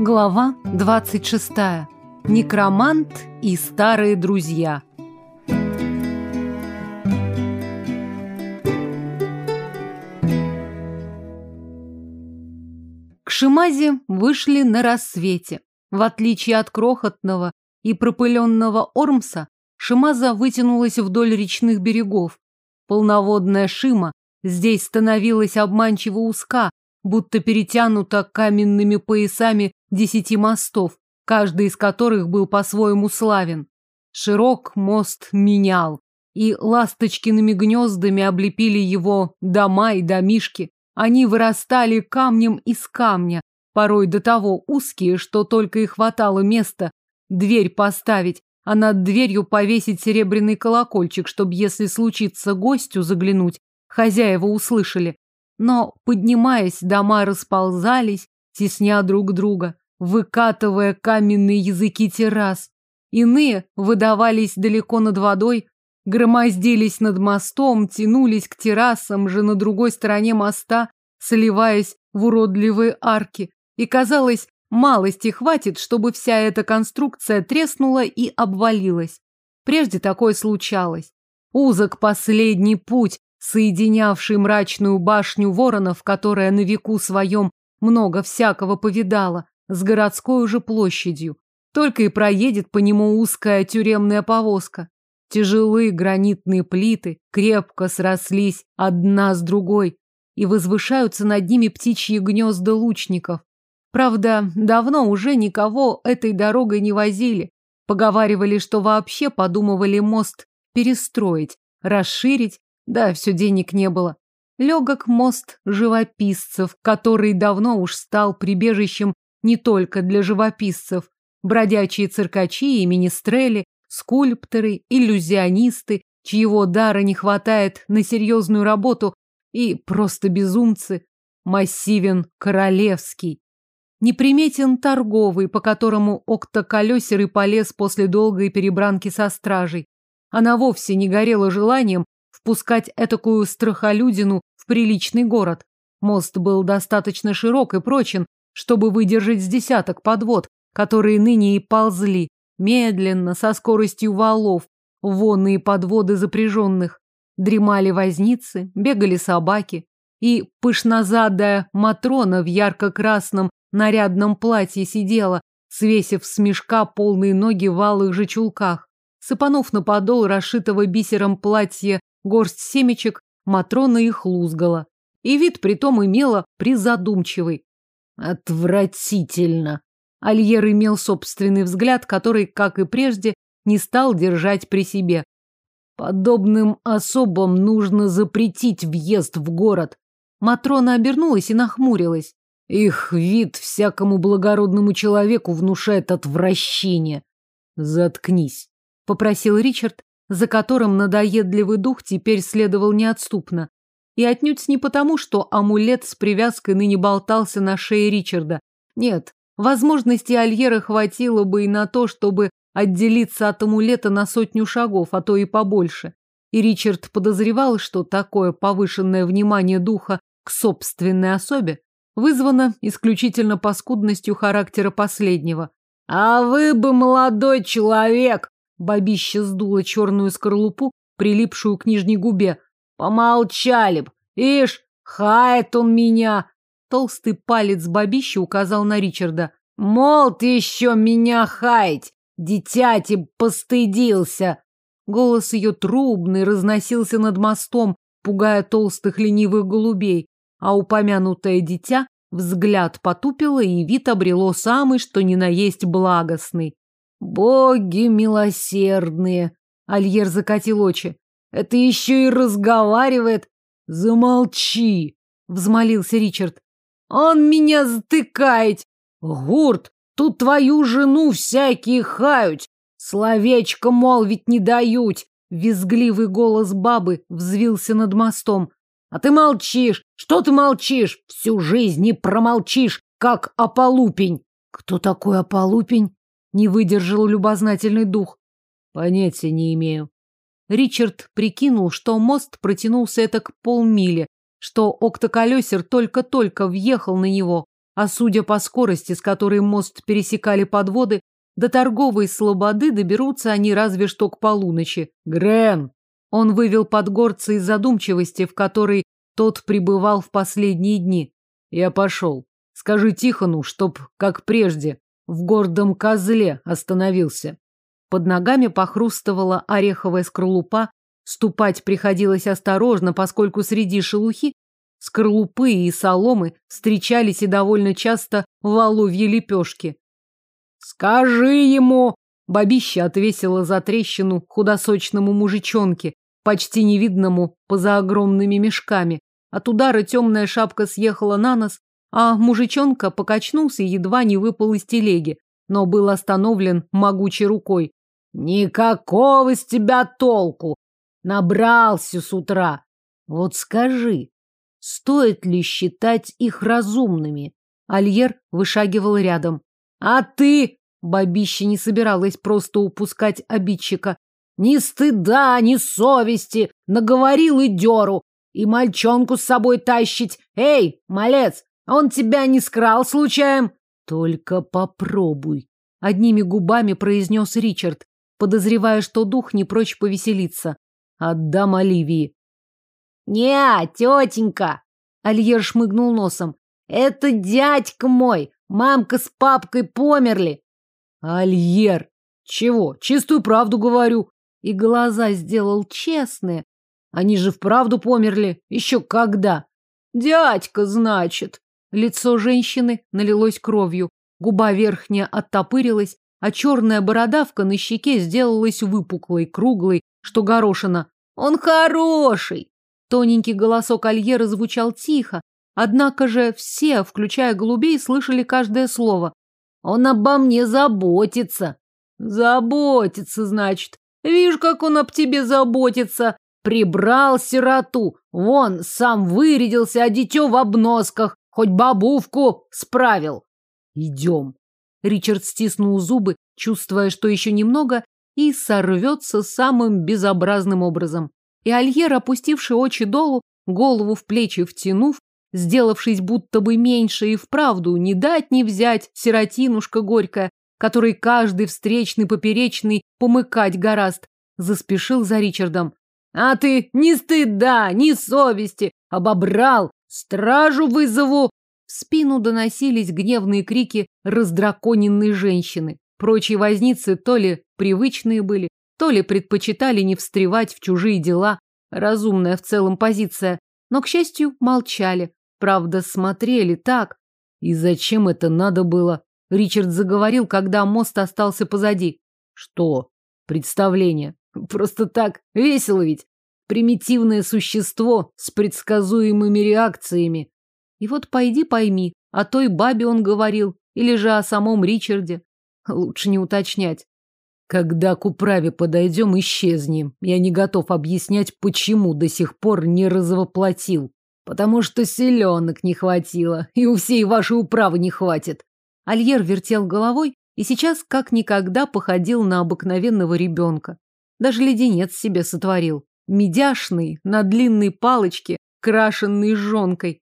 Глава 26. Некромант и старые друзья. К Шимазе вышли на рассвете. В отличие от крохотного и пропыленного Ормса, Шимаза вытянулась вдоль речных берегов. Полноводная Шима здесь становилась обманчиво узка, будто перетянута каменными поясами десяти мостов, каждый из которых был по-своему славен. Широк мост менял, и ласточкиными гнездами облепили его дома и домишки. Они вырастали камнем из камня, порой до того узкие, что только и хватало места дверь поставить, а над дверью повесить серебряный колокольчик, чтобы, если случится гостю заглянуть, хозяева услышали. Но, поднимаясь, дома расползались, тесня друг друга, выкатывая каменные языки террас. Иные выдавались далеко над водой, громоздились над мостом, тянулись к террасам же на другой стороне моста, сливаясь в уродливые арки. И, казалось, малости хватит, чтобы вся эта конструкция треснула и обвалилась. Прежде такое случалось. Узок последний путь, соединявший мрачную башню воронов, которая на веку своем много всякого повидала, с городской уже площадью. Только и проедет по нему узкая тюремная повозка. Тяжелые гранитные плиты крепко срослись одна с другой, и возвышаются над ними птичьи гнезда лучников. Правда, давно уже никого этой дорогой не возили. Поговаривали, что вообще подумывали мост перестроить, расширить, да, все денег не было. Легок мост живописцев, который давно уж стал прибежищем не только для живописцев. Бродячие циркачи и министрели, скульпторы, иллюзионисты, чьего дара не хватает на серьезную работу, и просто безумцы. Массивен королевский. Неприметен торговый, по которому октоколесер и полез после долгой перебранки со стражей. Она вовсе не горела желанием впускать этакую страхолюдину в приличный город. Мост был достаточно широк и прочен, чтобы выдержать с десяток подвод, которые ныне и ползли, медленно, со скоростью валов, вонные подводы запряженных. Дремали возницы, бегали собаки, и пышнозадая Матрона в ярко-красном нарядном платье сидела, свесив с мешка полные ноги в алых же чулках. Сыпанув на подол расшитого бисером платья горсть семечек, Матрона их лузгала. И вид притом имела призадумчивый. Отвратительно. Альер имел собственный взгляд, который, как и прежде, не стал держать при себе. Подобным особам нужно запретить въезд в город. Матрона обернулась и нахмурилась. Их вид всякому благородному человеку внушает отвращение. Заткнись, попросил Ричард, за которым надоедливый дух теперь следовал неотступно. И отнюдь не потому, что амулет с привязкой ныне болтался на шее Ричарда. Нет, возможности Альера хватило бы и на то, чтобы отделиться от амулета на сотню шагов, а то и побольше. И Ричард подозревал, что такое повышенное внимание духа к собственной особе вызвано исключительно паскудностью характера последнего. «А вы бы, молодой человек!» Бабище сдуло черную скорлупу, прилипшую к нижней губе. Помолчали б. Ишь, хает он меня. Толстый палец бабища указал на Ричарда. Мол, ты еще меня хаять. Дитяти постыдился. Голос ее трубный разносился над мостом, пугая толстых ленивых голубей, а упомянутое дитя взгляд потупило и вид обрело самый, что ни на есть благостный. Боги милосердные! Альер закатил очи. Это еще и разговаривает. Замолчи, взмолился Ричард. Он меня затыкает. Гурт, тут твою жену всякие хают. Словечко, мол, ведь не дают. Визгливый голос бабы взвился над мостом. А ты молчишь. Что ты молчишь? Всю жизнь не промолчишь, как ополупень. Кто такой ополупень? Не выдержал любознательный дух. Понятия не имею. Ричард прикинул, что мост протянулся это к полмили, что октоколесер только-только въехал на него. а судя по скорости, с которой мост пересекали подводы, до торговой слободы доберутся они разве что к полуночи. Грен! Он вывел подгорца из задумчивости, в которой тот пребывал в последние дни. Я пошел. Скажи Тихону, чтоб, как прежде, в гордом козле остановился. Под ногами похрустывала ореховая скорлупа, ступать приходилось осторожно, поскольку среди шелухи скорлупы и соломы встречались и довольно часто воловьи лепешки. «Скажи ему!» Бабища отвесила за трещину худосочному мужичонке, почти невидному поза огромными мешками. От удара темная шапка съехала на нос, а мужичонка покачнулся и едва не выпал из телеги, но был остановлен могучей рукой. «Никакого с тебя толку! Набрался с утра! Вот скажи, стоит ли считать их разумными?» Альер вышагивал рядом. А ты, бабища не собиралась просто упускать обидчика, ни стыда, ни совести, наговорил и деру, и мальчонку с собой тащить. Эй, малец, он тебя не скрал случаем? Только попробуй, одними губами произнес Ричард, подозревая, что дух не прочь повеселиться. Отдам Оливии. Не, тетенька, Альер шмыгнул носом. Это дядька мой, Мамка с папкой померли. Альер. Чего? Чистую правду говорю. И глаза сделал честные. Они же вправду померли. Еще когда? Дядька, значит. Лицо женщины налилось кровью. Губа верхняя оттопырилась, а черная бородавка на щеке сделалась выпуклой, круглой, что горошина. Он хороший. Тоненький голосок Альера звучал тихо, Однако же все, включая голубей, слышали каждое слово. Он обо мне заботится. Заботится, значит. Вижу, как он об тебе заботится. Прибрал сироту. Вон, сам вырядился, а дитё в обносках. Хоть бабувку справил. Идем. Ричард стиснул зубы, чувствуя, что еще немного, и сорвется самым безобразным образом. И Альер, опустивший очи долу, голову в плечи втянув, сделавшись будто бы меньше и вправду не дать не взять сиротинушка горькая, которой каждый встречный поперечный помыкать гораст, заспешил за Ричардом. А ты ни стыда, ни совести, обобрал, стражу вызову. В спину доносились гневные крики раздраконенной женщины. Прочие возницы то ли привычные были, то ли предпочитали не встревать в чужие дела. Разумная в целом позиция. Но, к счастью, молчали, Правда, смотрели так. И зачем это надо было? Ричард заговорил, когда мост остался позади. Что? Представление. Просто так. Весело ведь. Примитивное существо с предсказуемыми реакциями. И вот пойди пойми, о той бабе он говорил, или же о самом Ричарде. Лучше не уточнять. Когда к управе подойдем, исчезнем. Я не готов объяснять, почему до сих пор не развоплотил. Потому что селенок не хватило, и у всей вашей управы не хватит. Альер вертел головой и сейчас как никогда походил на обыкновенного ребенка. Даже леденец себе сотворил. Медяшный, на длинной палочке, крашенный жонкой.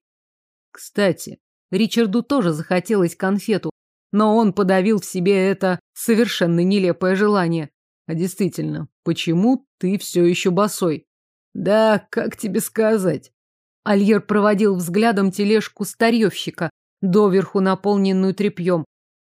Кстати, Ричарду тоже захотелось конфету, но он подавил в себе это совершенно нелепое желание. А действительно, почему ты все еще босой? Да, как тебе сказать? Альер проводил взглядом тележку старьевщика, доверху наполненную тряпьем.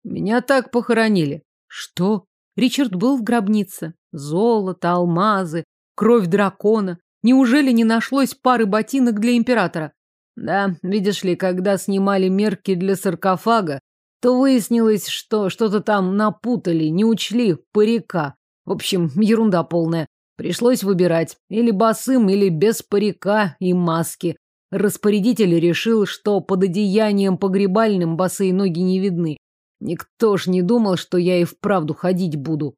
Меня так похоронили. Что? Ричард был в гробнице. Золото, алмазы, кровь дракона. Неужели не нашлось пары ботинок для императора? Да, видишь ли, когда снимали мерки для саркофага, то выяснилось, что что-то там напутали, не учли парика. В общем, ерунда полная. Пришлось выбирать. Или босым, или без парика и маски. Распорядитель решил, что под одеянием погребальным босые ноги не видны. Никто ж не думал, что я и вправду ходить буду.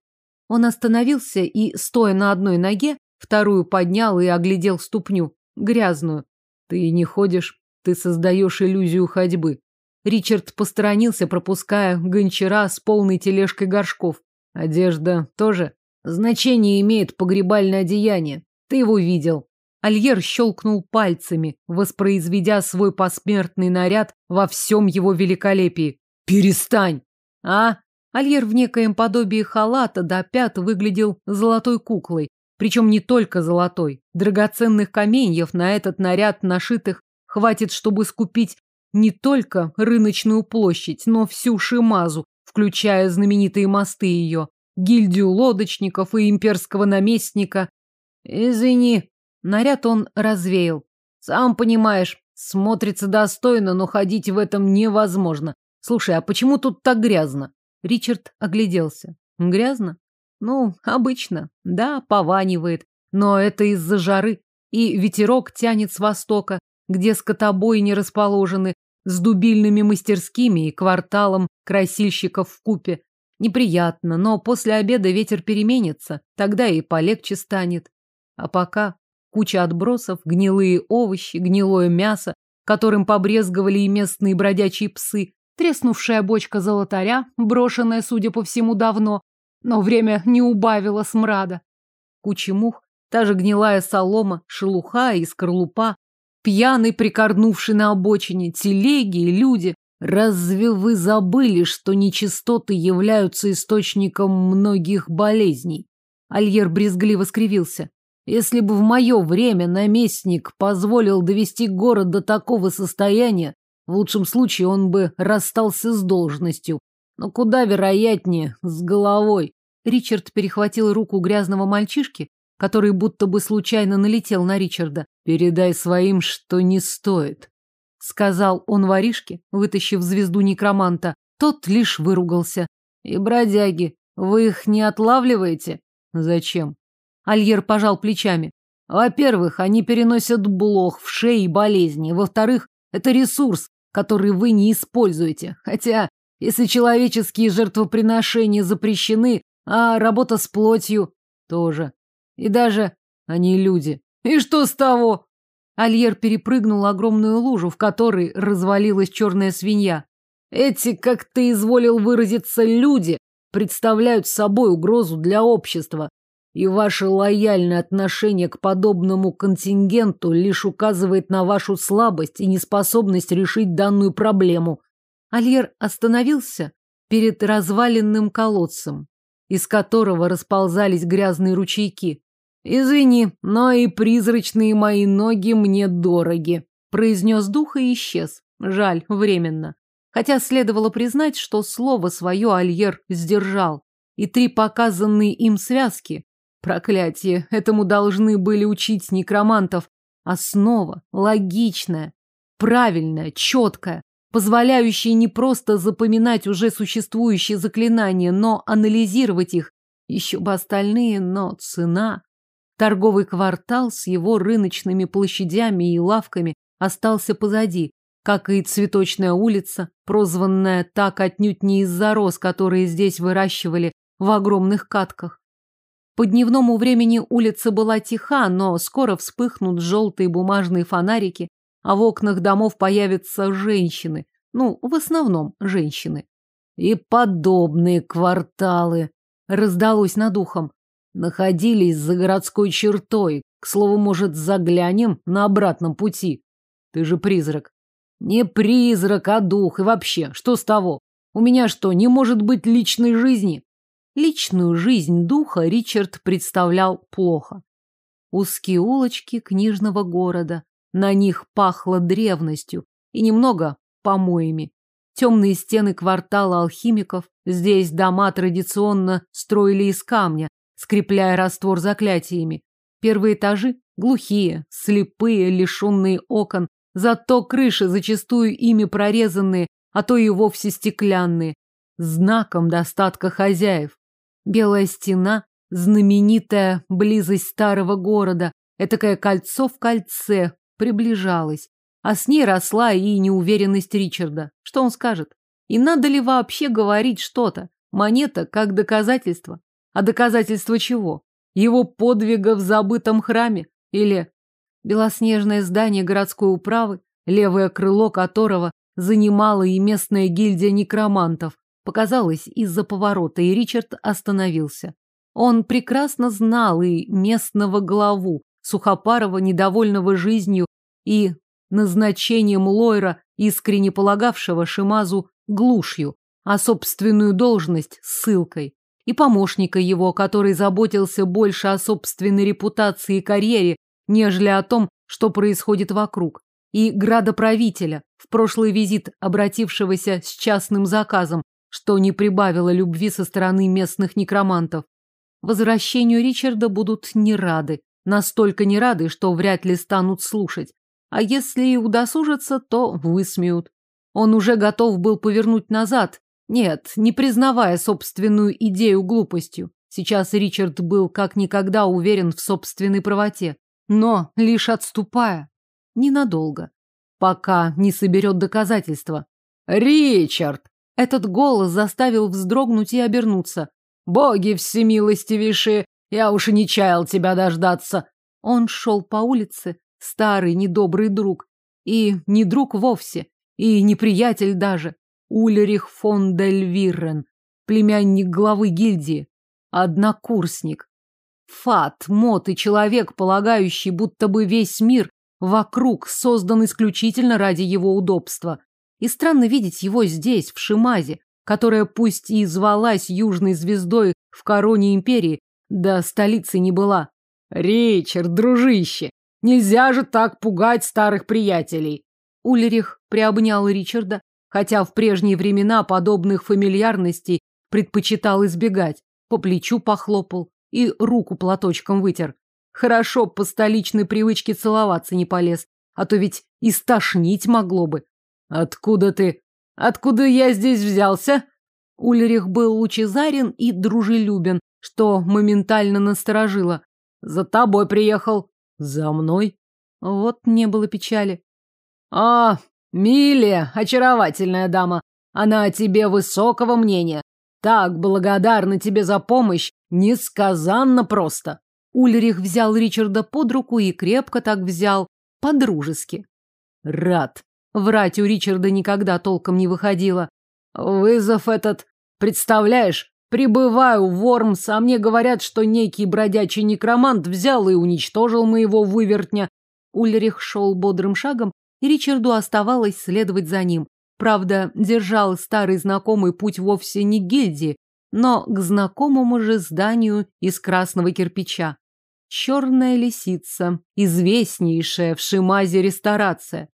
Он остановился и, стоя на одной ноге, вторую поднял и оглядел ступню, грязную. Ты не ходишь, ты создаешь иллюзию ходьбы. Ричард посторонился, пропуская гончара с полной тележкой горшков. Одежда тоже. Значение имеет погребальное одеяние. Ты его видел. Альер щелкнул пальцами, воспроизведя свой посмертный наряд во всем его великолепии. «Перестань!» «А?» Альер в некоем подобии халата до пят выглядел золотой куклой. Причем не только золотой. Драгоценных каменьев на этот наряд нашитых хватит, чтобы скупить не только рыночную площадь, но всю Шимазу, включая знаменитые мосты ее, гильдию лодочников и имперского наместника. Извини, наряд он развеял. Сам понимаешь, смотрится достойно, но ходить в этом невозможно. Слушай, а почему тут так грязно? Ричард огляделся. Грязно? Ну, обычно. Да, пованивает. Но это из-за жары. И ветерок тянет с востока, где скотобойни расположены, с дубильными мастерскими и кварталом красильщиков в купе. Неприятно, но после обеда ветер переменится, тогда и полегче станет. А пока куча отбросов, гнилые овощи, гнилое мясо, которым побрезговали и местные бродячие псы, треснувшая бочка золотаря, брошенная, судя по всему, давно, но время не убавило смрада. Куча мух, та же гнилая солома, шелуха и скорлупа, пьяный, прикорнувший на обочине, телеги и люди. Разве вы забыли, что нечистоты являются источником многих болезней? Альер брезгливо скривился. Если бы в мое время наместник позволил довести город до такого состояния, в лучшем случае он бы расстался с должностью. Но куда вероятнее, с головой. Ричард перехватил руку грязного мальчишки, который будто бы случайно налетел на Ричарда. «Передай своим, что не стоит», — сказал он воришке, вытащив звезду некроманта. Тот лишь выругался. «И бродяги, вы их не отлавливаете?» «Зачем?» Альер пожал плечами. «Во-первых, они переносят блох в шее и болезни. Во-вторых, это ресурс, который вы не используете. Хотя, если человеческие жертвоприношения запрещены, а работа с плотью тоже. И даже они люди. И что с того? Альер перепрыгнул огромную лужу, в которой развалилась черная свинья. Эти, как ты изволил выразиться, люди представляют собой угрозу для общества. И ваше лояльное отношение к подобному контингенту лишь указывает на вашу слабость и неспособность решить данную проблему. Альер остановился перед разваленным колодцем, из которого расползались грязные ручейки. «Извини, но и призрачные мои ноги мне дороги», — произнес дух и исчез. Жаль, временно. Хотя следовало признать, что слово свое Альер сдержал, и три показанные им связки. Проклятие, этому должны были учить некромантов. Основа, логичная, правильная, четкая, позволяющая не просто запоминать уже существующие заклинания, но анализировать их. Еще бы остальные, но цена... Торговый квартал с его рыночными площадями и лавками остался позади, как и цветочная улица, прозванная так отнюдь не из-за роз, которые здесь выращивали в огромных катках. По дневному времени улица была тиха, но скоро вспыхнут желтые бумажные фонарики, а в окнах домов появятся женщины. Ну, в основном женщины. И подобные кварталы, раздалось над ухом находились за городской чертой. К слову, может, заглянем на обратном пути? Ты же призрак. Не призрак, а дух. И вообще, что с того? У меня что, не может быть личной жизни? Личную жизнь духа Ричард представлял плохо. Узкие улочки книжного города. На них пахло древностью и немного помоями. Темные стены квартала алхимиков. Здесь дома традиционно строили из камня, скрепляя раствор заклятиями. Первые этажи глухие, слепые, лишенные окон, зато крыши зачастую ими прорезанные, а то и вовсе стеклянные, знаком достатка хозяев. Белая стена, знаменитая близость старого города, этакое кольцо в кольце, приближалась. А с ней росла и неуверенность Ричарда. Что он скажет? И надо ли вообще говорить что-то? Монета как доказательство. А доказательство чего? Его подвига в забытом храме? Или белоснежное здание городской управы, левое крыло которого занимала и местная гильдия некромантов, показалось из-за поворота, и Ричард остановился. Он прекрасно знал и местного главу, Сухопарова, недовольного жизнью и назначением Лойра, искренне полагавшего Шимазу глушью, а собственную должность – ссылкой, и помощника его, который заботился больше о собственной репутации и карьере, нежели о том, что происходит вокруг, и градоправителя, в прошлый визит обратившегося с частным заказом, что не прибавило любви со стороны местных некромантов. Возвращению Ричарда будут не рады, настолько не рады, что вряд ли станут слушать. А если и удосужатся, то высмеют. Он уже готов был повернуть назад. Нет, не признавая собственную идею глупостью. Сейчас Ричард был как никогда уверен в собственной правоте. Но лишь отступая. Ненадолго. Пока не соберет доказательства. «Ричард!» Этот голос заставил вздрогнуть и обернуться. «Боги всемилостивейшие! Я уж и не чаял тебя дождаться!» Он шел по улице, старый недобрый друг. И не друг вовсе, и не приятель даже. Ульрих фон дель Виррен, племянник главы гильдии, однокурсник. Фат, мод и человек, полагающий, будто бы весь мир вокруг создан исключительно ради его удобства. И странно видеть его здесь, в Шимазе, которая пусть и звалась южной звездой в короне империи, да столицы не была. Ричард, дружище, нельзя же так пугать старых приятелей. Ульрих приобнял Ричарда, хотя в прежние времена подобных фамильярностей предпочитал избегать. По плечу похлопал и руку платочком вытер. Хорошо по столичной привычке целоваться не полез, а то ведь и стошнить могло бы. Откуда ты? Откуда я здесь взялся? Ульрих был лучезарен и дружелюбен, что моментально насторожило. За тобой приехал. За мной? Вот не было печали. А, Милия, очаровательная дама. Она о тебе высокого мнения. Так благодарна тебе за помощь, несказанно просто. Ульрих взял Ричарда под руку и крепко так взял, по-дружески. Рад. Врать у Ричарда никогда толком не выходило. Вызов этот, представляешь, прибываю в Вормс, а мне говорят, что некий бродячий некромант взял и уничтожил моего вывертня. Ульрих шел бодрым шагом, и Ричарду оставалось следовать за ним. Правда, держал старый знакомый путь вовсе не гильдии, но к знакомому же зданию из красного кирпича. Черная лисица, известнейшая в Шимазе ресторация.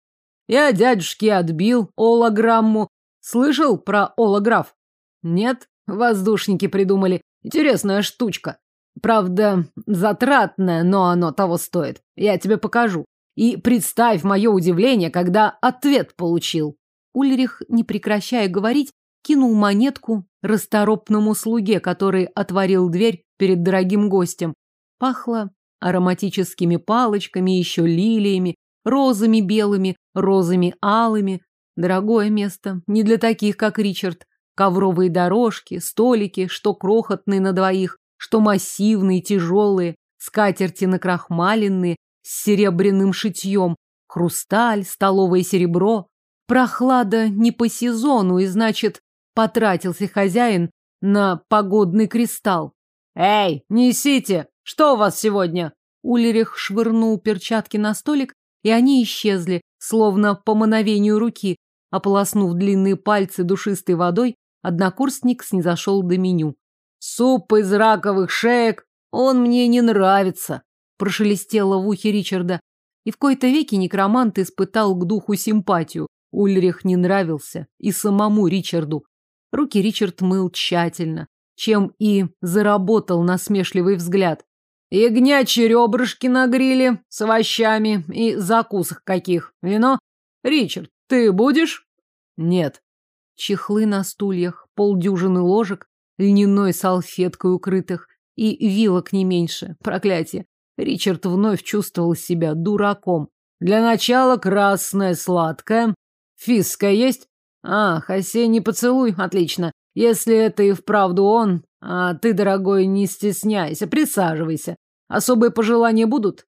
Я дядюшке отбил олограмму. Слышал про олограф? Нет? Воздушники придумали. Интересная штучка. Правда, затратная, но оно того стоит. Я тебе покажу. И представь мое удивление, когда ответ получил. Ульрих, не прекращая говорить, кинул монетку расторопному слуге, который отворил дверь перед дорогим гостем. Пахло ароматическими палочками, еще лилиями, розами белыми, розами алыми. Дорогое место, не для таких, как Ричард. Ковровые дорожки, столики, что крохотные на двоих, что массивные, тяжелые, скатерти накрахмаленные, с серебряным шитьем, хрусталь, столовое серебро. Прохлада не по сезону, и значит, потратился хозяин на погодный кристалл. «Эй, несите!» Что у вас сегодня? Улерих швырнул перчатки на столик, и они исчезли, словно по мановению руки. Ополоснув длинные пальцы душистой водой, однокурсник снизошел до меню. «Суп из раковых шеек, он мне не нравится», прошелестело в ухе Ричарда. И в кои-то веки некромант испытал к духу симпатию. Ульрих не нравился и самому Ричарду. Руки Ричард мыл тщательно, чем и заработал насмешливый взгляд. Ягнячьи ребрышки на гриле с овощами и закусок каких. Вино? Ричард, ты будешь? Нет. Чехлы на стульях, полдюжины ложек, льняной салфеткой укрытых и вилок не меньше. Проклятие. Ричард вновь чувствовал себя дураком. Для начала красное сладкое. Фиска есть? Ах, осенний поцелуй. Отлично. Если это и вправду он, а ты, дорогой, не стесняйся, присаживайся. Особые пожелания будут?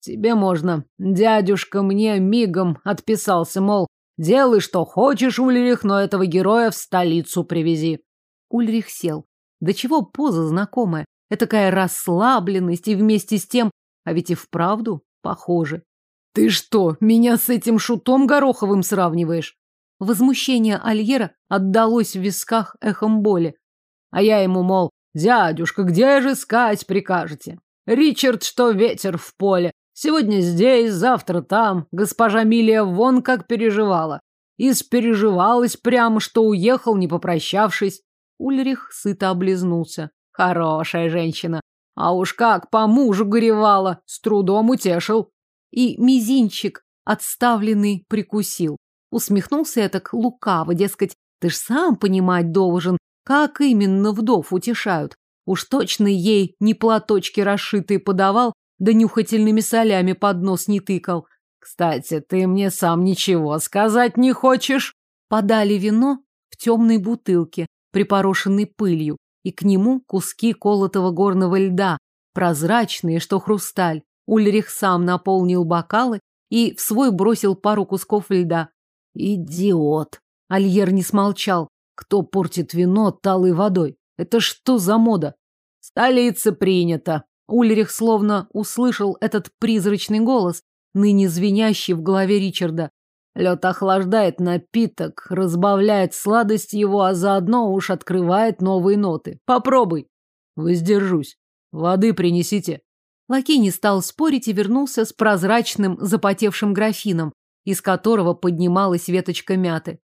Тебе можно. Дядюшка мне мигом отписался, мол, делай, что хочешь, Ульрих, но этого героя в столицу привези. Ульрих сел. Да чего поза знакомая. Этакая расслабленность и вместе с тем А ведь и вправду похоже. Ты что, меня с этим шутом Гороховым сравниваешь? Возмущение Альера отдалось в висках эхом боли. А я ему, мол, дядюшка, где же искать прикажете? Ричард, что ветер в поле. Сегодня здесь, завтра там. Госпожа Милия вон как переживала. Испереживалась прямо, что уехал, не попрощавшись. Ульрих сыто облизнулся. Хорошая женщина. А уж как по мужу горевала, с трудом утешил. И мизинчик, отставленный, прикусил. Усмехнулся этак лукаво, дескать, ты ж сам понимать должен, как именно вдов утешают. Уж точно ей не платочки расшитые подавал, да нюхательными солями под нос не тыкал. Кстати, ты мне сам ничего сказать не хочешь? Подали вино в темной бутылке, припорошенной пылью, и к нему куски колотого горного льда, прозрачные, что хрусталь. Ульрих сам наполнил бокалы и в свой бросил пару кусков льда. Идиот! Альер не смолчал. Кто портит вино талой водой? Это что за мода? Столица принято. Ульрих словно услышал этот призрачный голос, ныне звенящий в голове Ричарда. Лед охлаждает напиток, разбавляет сладость его, а заодно уж открывает новые ноты. Попробуй. Воздержусь. Воды принесите. Лакей не стал спорить и вернулся с прозрачным запотевшим графином, из которого поднималась веточка мяты.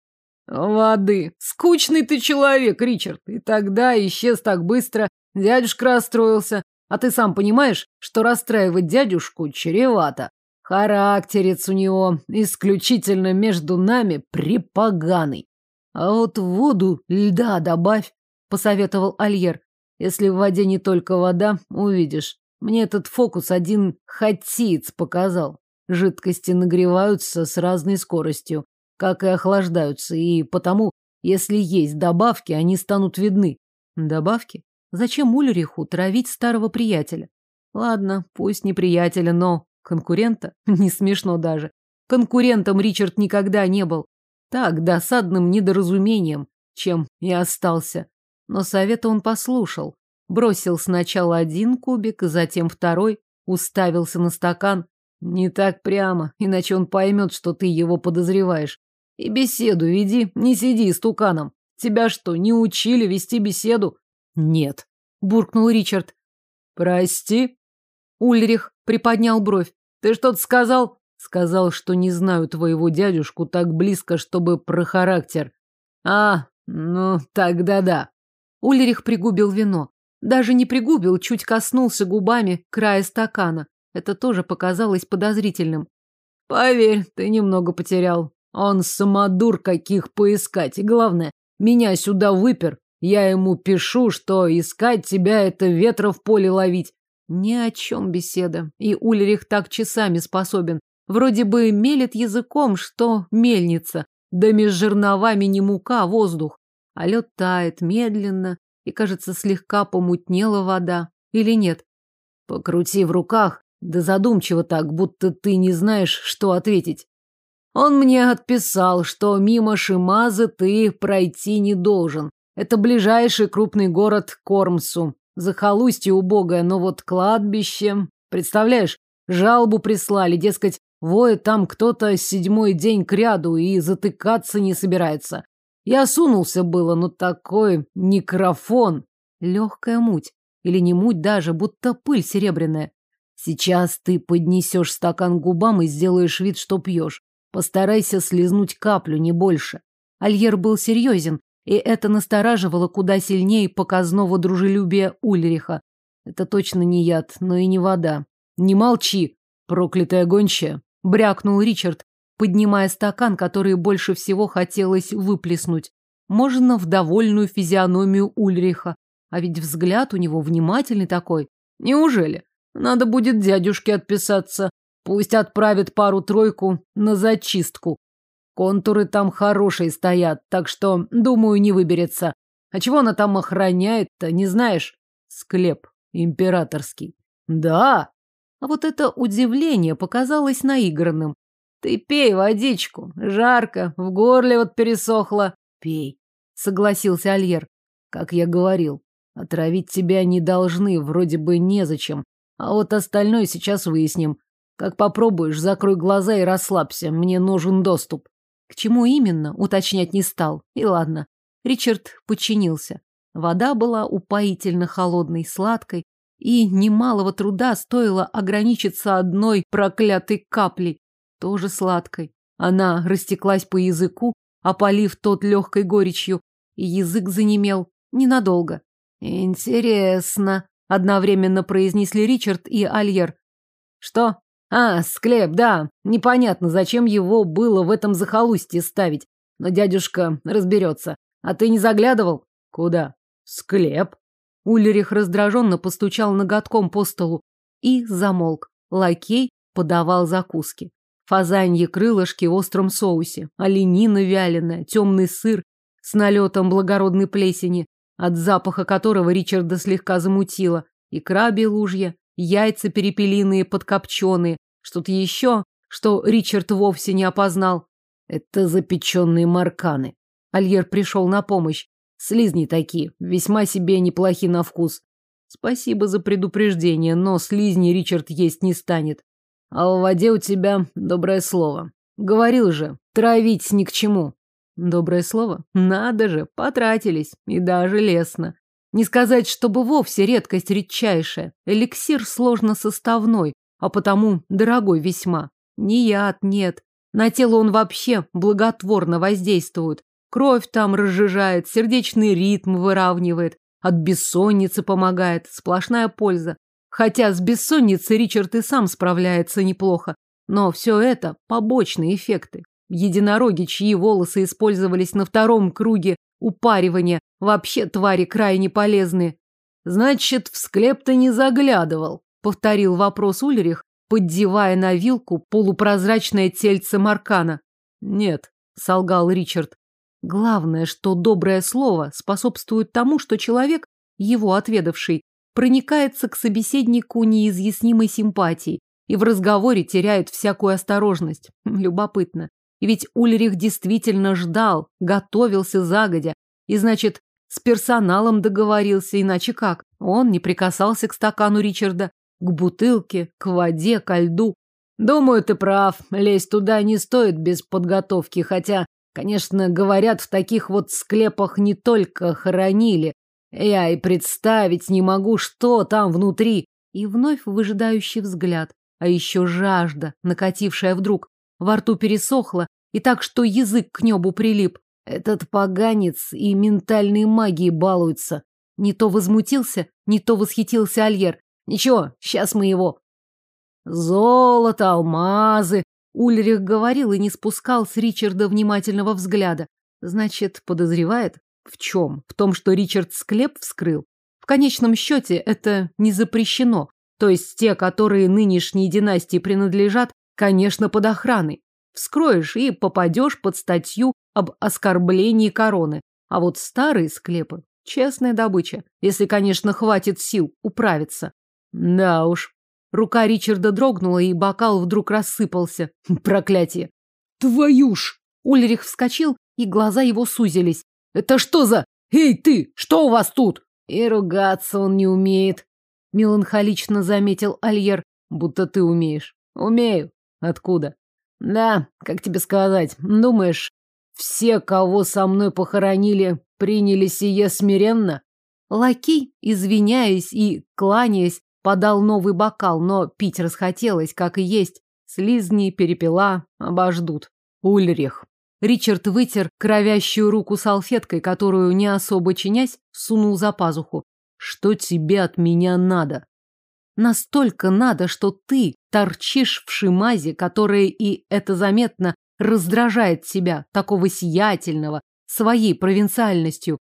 Воды. Скучный ты человек, Ричард. И тогда исчез так быстро. Дядюшка расстроился. А ты сам понимаешь, что расстраивать дядюшку чревато. Характерец у него исключительно между нами припоганый. А вот воду льда добавь, посоветовал Альер. Если в воде не только вода, увидишь. Мне этот фокус один хатиец показал. Жидкости нагреваются с разной скоростью, как и охлаждаются, и потому, если есть добавки, они станут видны. Добавки? Зачем Ульриху травить старого приятеля? Ладно, пусть не приятеля, но Конкурента? Не смешно даже. Конкурентом Ричард никогда не был. Так, досадным недоразумением, чем и остался. Но совета он послушал. Бросил сначала один кубик, затем второй, уставился на стакан. Не так прямо, иначе он поймет, что ты его подозреваешь. И беседу веди, не сиди стуканом. Тебя что, не учили вести беседу? Нет, буркнул Ричард. Прости. Ульрих приподнял бровь. Ты что-то сказал? Сказал, что не знаю твоего дядюшку так близко, чтобы про характер. А, ну, тогда да. Ульрих пригубил вино. Даже не пригубил, чуть коснулся губами края стакана. Это тоже показалось подозрительным. Поверь, ты немного потерял. Он самодур каких поискать. И главное, меня сюда выпер. Я ему пишу, что искать тебя это ветра в поле ловить. Ни о чем беседа. И Ульрих так часами способен. Вроде бы мелет языком, что мельница. Да меж жерновами не мука, а воздух. А лед тает медленно, и, кажется, слегка помутнела вода. Или нет? Покрути в руках, да задумчиво так, будто ты не знаешь, что ответить. Он мне отписал, что мимо Шимазы ты пройти не должен. Это ближайший крупный город Кормсу. Захолустье убогое, но вот кладбище... Представляешь, жалобу прислали, дескать, воет там кто-то седьмой день кряду и затыкаться не собирается. Я сунулся было, но такой некрофон. Легкая муть. Или не муть даже, будто пыль серебряная. Сейчас ты поднесешь стакан губам и сделаешь вид, что пьешь. Постарайся слезнуть каплю, не больше. Альер был серьезен, и это настораживало куда сильнее показного дружелюбия Ульриха. Это точно не яд, но и не вода. Не молчи, проклятая гончая, брякнул Ричард, поднимая стакан, который больше всего хотелось выплеснуть. Можно в довольную физиономию Ульриха. А ведь взгляд у него внимательный такой. Неужели? Надо будет дядюшке отписаться. Пусть отправит пару-тройку на зачистку. Контуры там хорошие стоят, так что, думаю, не выберется. А чего она там охраняет-то, не знаешь? Склеп императорский. Да. А вот это удивление показалось наигранным. Ты пей водичку. Жарко, в горле вот пересохло. Пей, согласился Альер. Как я говорил, отравить тебя не должны, вроде бы незачем. А вот остальное сейчас выясним. Как попробуешь, закрой глаза и расслабься. Мне нужен доступ. К чему именно, уточнять не стал. И ладно. Ричард подчинился. Вода была упоительно холодной, сладкой, и немалого труда стоило ограничиться одной проклятой каплей, тоже сладкой. Она растеклась по языку, опалив тот легкой горечью, и язык занемел ненадолго. «Интересно», — одновременно произнесли Ричард и Альер. «Что? А, склеп, да. Непонятно, зачем его было в этом захолустье ставить. Но дядюшка разберется. А ты не заглядывал? Куда? Склеп. Ульрих раздраженно постучал ноготком по столу и замолк. Лакей подавал закуски. Фазанье крылышки в остром соусе, оленина вяленая, темный сыр с налетом благородной плесени, от запаха которого Ричарда слегка замутило, икра белужья, яйца перепелиные подкопченые, что-то еще, что Ричард вовсе не опознал. Это запеченные марканы. Альер пришел на помощь. Слизни такие, весьма себе неплохи на вкус. Спасибо за предупреждение, но слизни Ричард есть не станет. А в воде у тебя доброе слово. Говорил же, травить ни к чему. Доброе слово? Надо же, потратились. И даже лестно. Не сказать, чтобы вовсе редкость редчайшая. Эликсир сложно составной, а потому дорогой весьма. Ни яд нет. На тело он вообще благотворно воздействует. Кровь там разжижает, сердечный ритм выравнивает, от бессонницы помогает, сплошная польза. Хотя с бессонницей Ричард и сам справляется неплохо. Но все это побочные эффекты. Единороги, чьи волосы использовались на втором круге упаривания, вообще твари крайне полезные. Значит, в склеп ты не заглядывал, повторил вопрос Ульрих, поддевая на вилку полупрозрачное тельце Маркана. Нет, солгал Ричард. Главное, что доброе слово способствует тому, что человек, его отведавший, проникается к собеседнику неизъяснимой симпатией и в разговоре теряет всякую осторожность. Любопытно. И ведь Ульрих действительно ждал, готовился загодя, и, значит, с персоналом договорился, иначе как? Он не прикасался к стакану Ричарда, к бутылке, к воде, ко льду. Думаю, ты прав, лезть туда не стоит без подготовки, хотя Конечно, говорят, в таких вот склепах не только хоронили. Я и представить не могу, что там внутри. И вновь выжидающий взгляд. А еще жажда, накатившая вдруг. Во рту пересохла, и так, что язык к небу прилип. Этот поганец и ментальной магией балуется. Не то возмутился, не то восхитился Альер. Ничего, сейчас мы его. Золото, алмазы, Ульрих говорил и не спускал с Ричарда внимательного взгляда. Значит, подозревает? В чем? В том, что Ричард склеп вскрыл? В конечном счете это не запрещено. То есть те, которые нынешней династии принадлежат, конечно, под охраной. Вскроешь и попадешь под статью об оскорблении короны. А вот старые склепы – честная добыча, если, конечно, хватит сил управиться. Да уж, Рука Ричарда дрогнула, и бокал вдруг рассыпался. Проклятие! Твою ж! Ульрих вскочил, и глаза его сузились. Это что за... Эй, ты! Что у вас тут? И ругаться он не умеет. Меланхолично заметил Альер. Будто ты умеешь. Умею. Откуда? Да, как тебе сказать. Думаешь, все, кого со мной похоронили, приняли сие смиренно? Лакей, извиняясь и кланяясь, Подал новый бокал, но пить расхотелось, как и есть. Слизни, перепела, обождут. Ульрих. Ричард вытер кровящую руку салфеткой, которую, не особо чинясь, сунул за пазуху. Что тебе от меня надо? Настолько надо, что ты торчишь в шимазе, которая, и это заметно, раздражает себя, такого сиятельного, своей провинциальностью.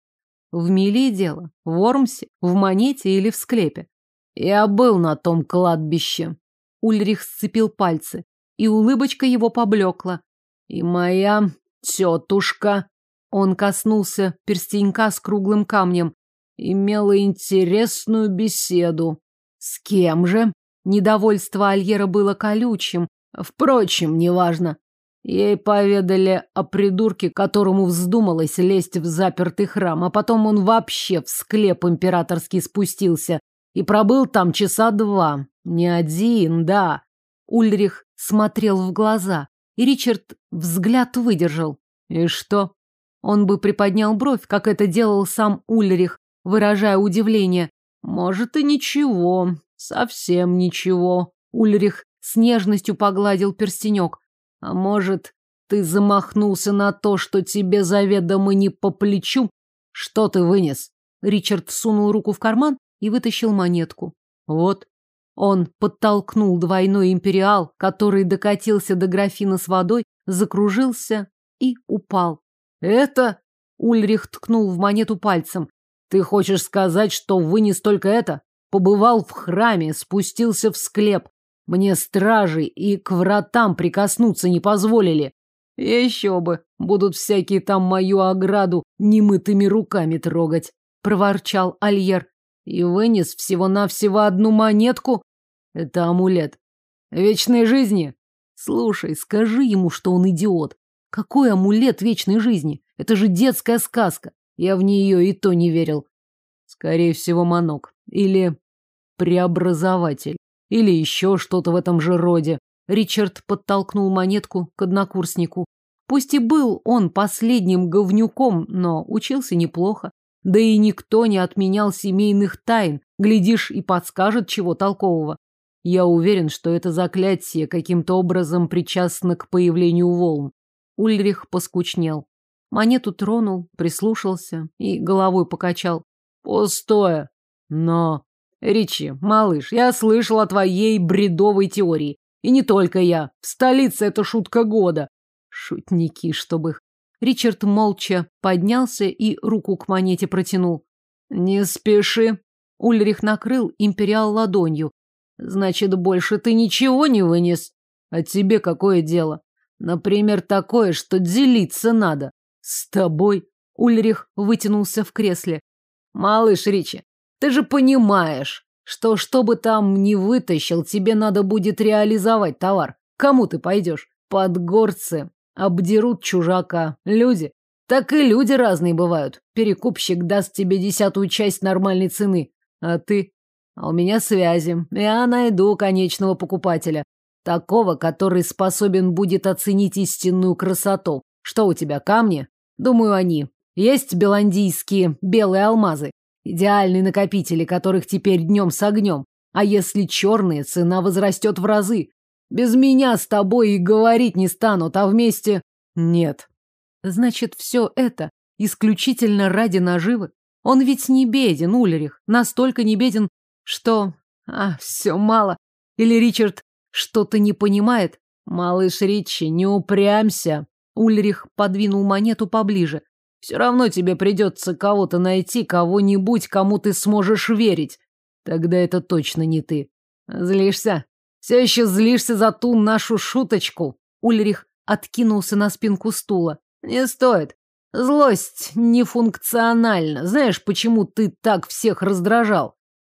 В миле дело, в Ормсе, в монете или в склепе. Я был на том кладбище. Ульрих сцепил пальцы, и улыбочка его поблекла. И моя тетушка, он коснулся перстенька с круглым камнем, имела интересную беседу. С кем же? Недовольство Альера было колючим. Впрочем, неважно. Ей поведали о придурке, которому вздумалось лезть в запертый храм, а потом он вообще в склеп императорский спустился И пробыл там часа два. Не один, да. Ульрих смотрел в глаза, и Ричард взгляд выдержал. И что? Он бы приподнял бровь, как это делал сам Ульрих, выражая удивление. Может и ничего, совсем ничего. Ульрих с нежностью погладил перстенек. А может, ты замахнулся на то, что тебе заведомо не по плечу? Что ты вынес? Ричард сунул руку в карман и вытащил монетку. Вот. Он подтолкнул двойной империал, который докатился до графина с водой, закружился и упал. Это? Ульрих ткнул в монету пальцем. Ты хочешь сказать, что вынес только это? Побывал в храме, спустился в склеп. Мне стражи и к вратам прикоснуться не позволили. Еще бы, будут всякие там мою ограду немытыми руками трогать, проворчал Альер. И вынес всего-навсего одну монетку. Это амулет. Вечной жизни. Слушай, скажи ему, что он идиот. Какой амулет вечной жизни? Это же детская сказка. Я в нее и то не верил. Скорее всего, манок. Или преобразователь. Или еще что-то в этом же роде. Ричард подтолкнул монетку к однокурснику. Пусть и был он последним говнюком, но учился неплохо. Да и никто не отменял семейных тайн. Глядишь, и подскажет чего толкового. Я уверен, что это заклятие каким-то образом причастно к появлению волн. Ульрих поскучнел. Монету тронул, прислушался и головой покачал. Пустое. Но... Ричи, малыш, я слышал о твоей бредовой теории. И не только я. В столице это шутка года. Шутники, чтобы их. Ричард молча поднялся и руку к монете протянул. Не спеши. Ульрих накрыл империал ладонью. Значит, больше ты ничего не вынес. А тебе какое дело? Например, такое, что делиться надо. С тобой? Ульрих вытянулся в кресле. Малыш Ричи, ты же понимаешь, что что бы там ни вытащил, тебе надо будет реализовать товар. Кому ты пойдешь? Подгорцы обдерут чужака. Люди. Так и люди разные бывают. Перекупщик даст тебе десятую часть нормальной цены. А ты? А у меня связи. Я найду конечного покупателя. Такого, который способен будет оценить истинную красоту. Что у тебя, камни? Думаю, они. Есть беландийские белые алмазы. Идеальные накопители, которых теперь днем с огнем. А если черные, цена возрастет в разы. Без меня с тобой и говорить не станут, а вместе... Нет. Значит, все это исключительно ради наживы? Он ведь не беден, Ульрих. Настолько не беден, что... А, все мало. Или Ричард что-то не понимает? Малыш Ричи, не упрямься. Ульрих подвинул монету поближе. Все равно тебе придется кого-то найти, кого-нибудь, кому ты сможешь верить. Тогда это точно не ты. Злишься? Все еще злишься за ту нашу шуточку? Ульрих откинулся на спинку стула. Не стоит. Злость нефункциональна. Знаешь, почему ты так всех раздражал?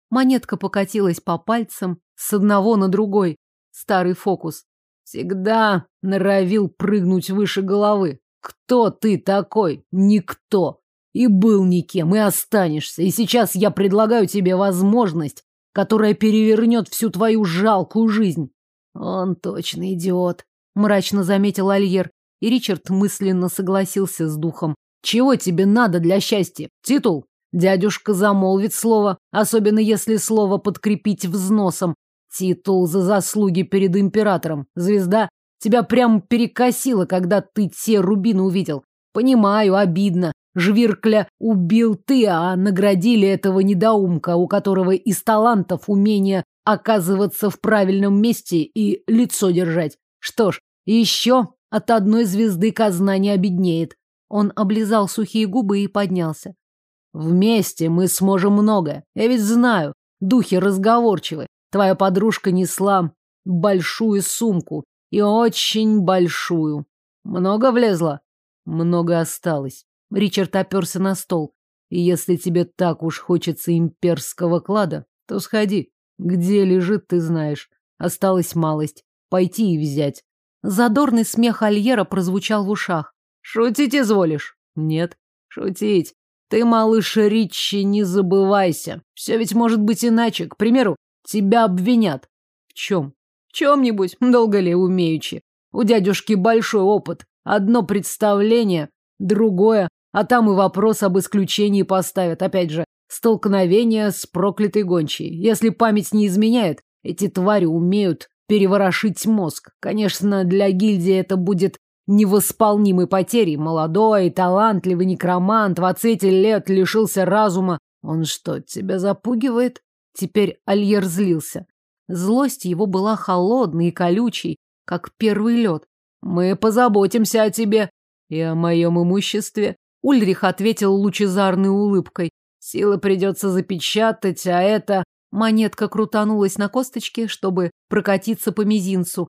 Монетка покатилась по пальцам с одного на другой. Старый фокус. Всегда норовил прыгнуть выше головы. Кто ты такой? Никто. И был никем, и останешься. И сейчас я предлагаю тебе возможность, которая перевернет всю твою жалкую жизнь. Он точно идиот, мрачно заметил Альер. И Ричард мысленно согласился с духом. Чего тебе надо для счастья? Титул? Дядюшка замолвит слово, особенно если слово подкрепить взносом. Титул за заслуги перед императором. Звезда. Тебя прям перекосило, когда ты те рубины увидел. Понимаю, обидно. Жвиркля убил ты, а наградили этого недоумка, у которого из талантов умение оказываться в правильном месте и лицо держать. Что ж, еще от одной звезды казна не обеднеет. Он облизал сухие губы и поднялся. Вместе мы сможем многое. Я ведь знаю, духи разговорчивы. Твоя подружка несла большую сумку и очень большую. Много влезло? Много осталось. Ричард оперся на стол. И если тебе так уж хочется имперского клада, то сходи. Где лежит, ты знаешь. Осталась малость. Пойти и взять. Задорный смех Альера прозвучал в ушах. Шутить изволишь? Нет. Шутить. Ты, малыш Ричи, не забывайся. Все ведь может быть иначе. К примеру, тебя обвинят. В чем? В чем-нибудь, долго ли умеючи. У дядюшки большой опыт. Одно представление, другое, а там и вопрос об исключении поставят. Опять же, столкновение с проклятой гончей. Если память не изменяет, эти твари умеют переворошить мозг. Конечно, для гильдии это будет невосполнимой потерей. Молодой, талантливый некромант в лет лишился разума. Он что, тебя запугивает? Теперь Альер злился. Злость его была холодной и колючей, как первый лед. Мы позаботимся о тебе и о моем имуществе. Ульрих ответил лучезарной улыбкой. Силы придется запечатать, а это... Монетка крутанулась на косточке, чтобы прокатиться по мизинцу.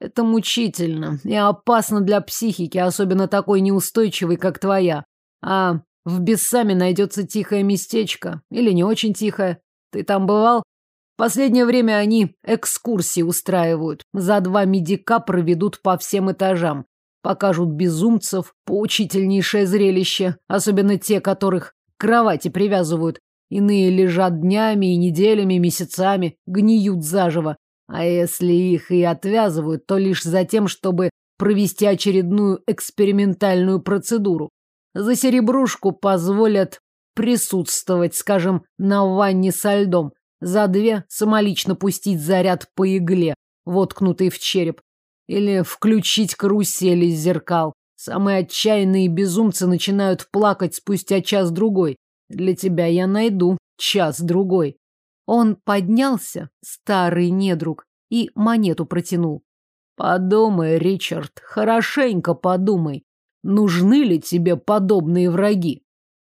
Это мучительно и опасно для психики, особенно такой неустойчивой, как твоя. А в Бессаме найдется тихое местечко. Или не очень тихое. Ты там бывал? В последнее время они экскурсии устраивают. За два медика проведут по всем этажам. Покажут безумцев, поучительнейшее зрелище, особенно те, которых к кровати привязывают. Иные лежат днями и неделями, месяцами, гниют заживо. А если их и отвязывают, то лишь за тем, чтобы провести очередную экспериментальную процедуру. За серебрушку позволят присутствовать, скажем, на ванне со льдом. За две самолично пустить заряд по игле, воткнутый в череп. Или включить карусель из зеркал. Самые отчаянные безумцы начинают плакать спустя час-другой. Для тебя я найду час-другой. Он поднялся, старый недруг, и монету протянул. Подумай, Ричард, хорошенько подумай. Нужны ли тебе подобные враги?